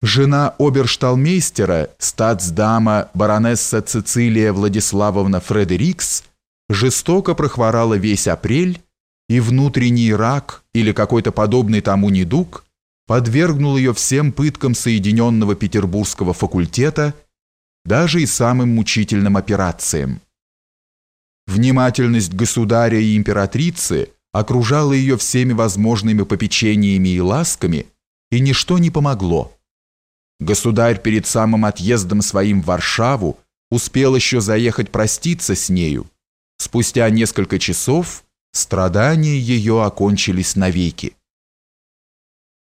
Жена обершталмейстера, статсдама баронесса Цицилия Владиславовна Фредерикс, жестоко прохворала весь апрель, и внутренний рак или какой-то подобный тому недуг подвергнул ее всем пыткам Соединенного Петербургского факультета, даже и самым мучительным операциям. Внимательность государя и императрицы окружала ее всеми возможными попечениями и ласками, и ничто не помогло. Государь перед самым отъездом своим в Варшаву успел еще заехать проститься с нею. Спустя несколько часов страдания ее окончились навеки.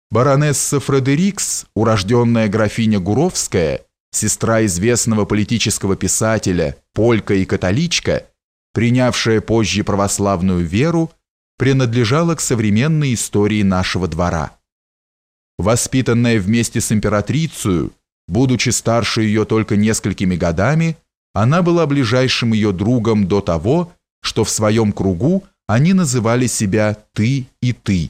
Баронесса Фредерикс, урожденная графиня Гуровская, сестра известного политического писателя, полька и католичка, принявшая позже православную веру, принадлежала к современной истории нашего двора. Воспитанная вместе с императрицей, будучи старше ее только несколькими годами, она была ближайшим ее другом до того, что в своем кругу они называли себя «ты» и «ты».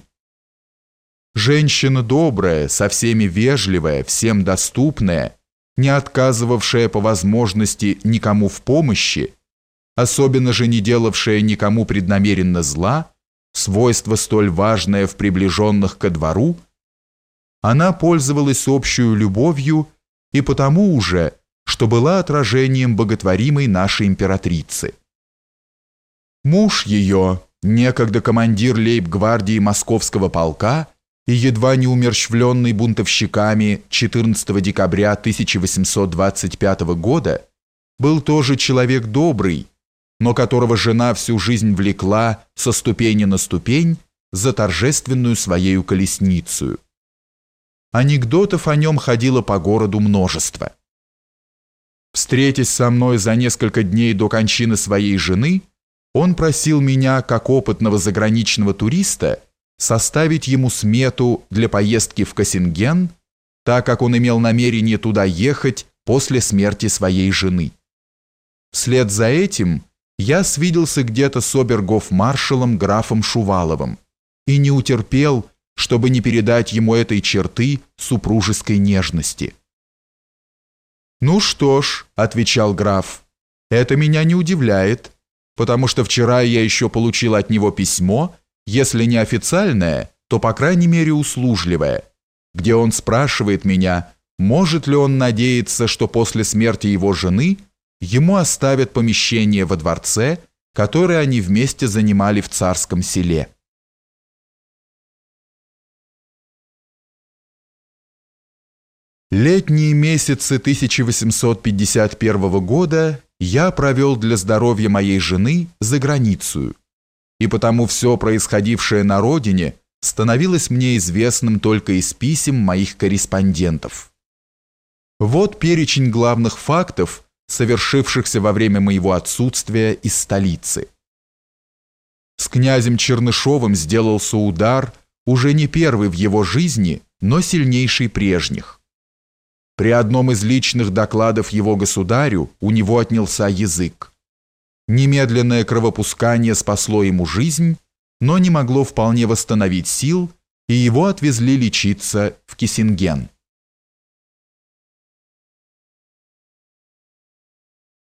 Женщина добрая, со всеми вежливая, всем доступная, не отказывавшая по возможности никому в помощи, особенно же не делавшая никому преднамеренно зла, свойство столь важное в приближенных ко двору – она пользовалась общую любовью и потому уже, что была отражением боготворимой нашей императрицы. Муж ее, некогда командир лейб-гвардии московского полка и едва не умерщвленный бунтовщиками 14 декабря 1825 года, был тоже человек добрый, но которого жена всю жизнь влекла со ступени на ступень за торжественную своею колесницу. Анекдотов о нем ходило по городу множество. Встретясь со мной за несколько дней до кончины своей жены, он просил меня, как опытного заграничного туриста, составить ему смету для поездки в Кассинген, так как он имел намерение туда ехать после смерти своей жены. Вслед за этим я свиделся где-то с обергоф-маршалом графом Шуваловым и не утерпел, чтобы не передать ему этой черты супружеской нежности. «Ну что ж», — отвечал граф, — «это меня не удивляет, потому что вчера я еще получил от него письмо, если не официальное, то, по крайней мере, услужливое, где он спрашивает меня, может ли он надеяться, что после смерти его жены ему оставят помещение во дворце, которое они вместе занимали в царском селе. Летние месяцы 1851 года я провел для здоровья моей жены за границу, и потому все происходившее на родине становилось мне известным только из писем моих корреспондентов. Вот перечень главных фактов, совершившихся во время моего отсутствия из столицы. С князем Чернышовым сделался удар, уже не первый в его жизни, но сильнейший прежних. При одном из личных докладов его государю у него отнялся язык. Немедленное кровопускание спасло ему жизнь, но не могло вполне восстановить сил, и его отвезли лечиться в Киссинген.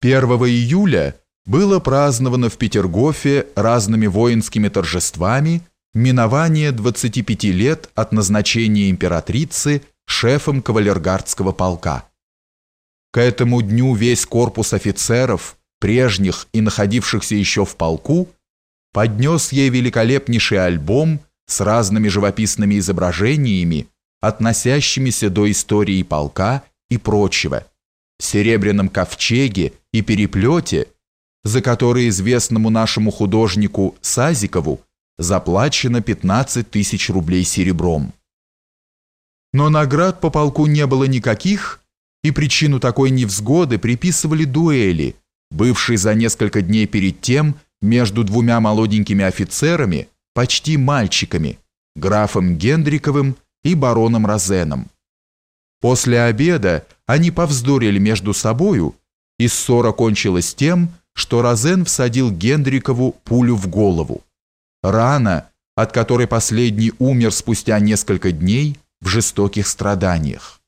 1 июля было праздновано в Петергофе разными воинскими торжествами минование 25 лет от назначения императрицы шефом кавалергардского полка. К этому дню весь корпус офицеров, прежних и находившихся еще в полку, поднес ей великолепнейший альбом с разными живописными изображениями, относящимися до истории полка и прочего, в серебряном ковчеге и переплете, за которые известному нашему художнику Сазикову заплачено 15 тысяч рублей серебром. Но наград по полку не было никаких, и причину такой невзгоды приписывали дуэли, бывшей за несколько дней перед тем между двумя молоденькими офицерами, почти мальчиками, графом Гендриковым и бароном Розеном. После обеда они повздорили между собою, и ссора кончилась тем, что Розен всадил Гендрикову пулю в голову. Рана, от которой последний умер спустя несколько дней, в жестоких страданиях.